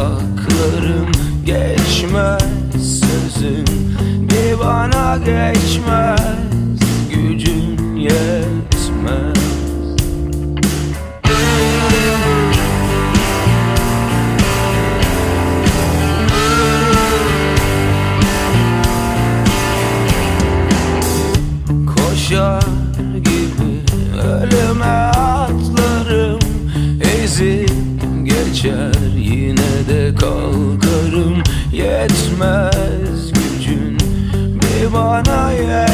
Kulaklarım geçmez sözün Bir bana geçmez Gücün yetmez. Koşar gibi ölüme atlarım Ezip geçer yine de kalkarım. Yetmez gücün bir bana yetmez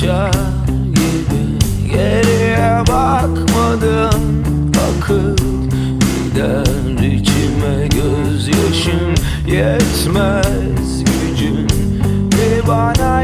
Kaçar gibi geriye bakmadım. Akıp gider içime gözyaşım Yetmez gücün. Bir bana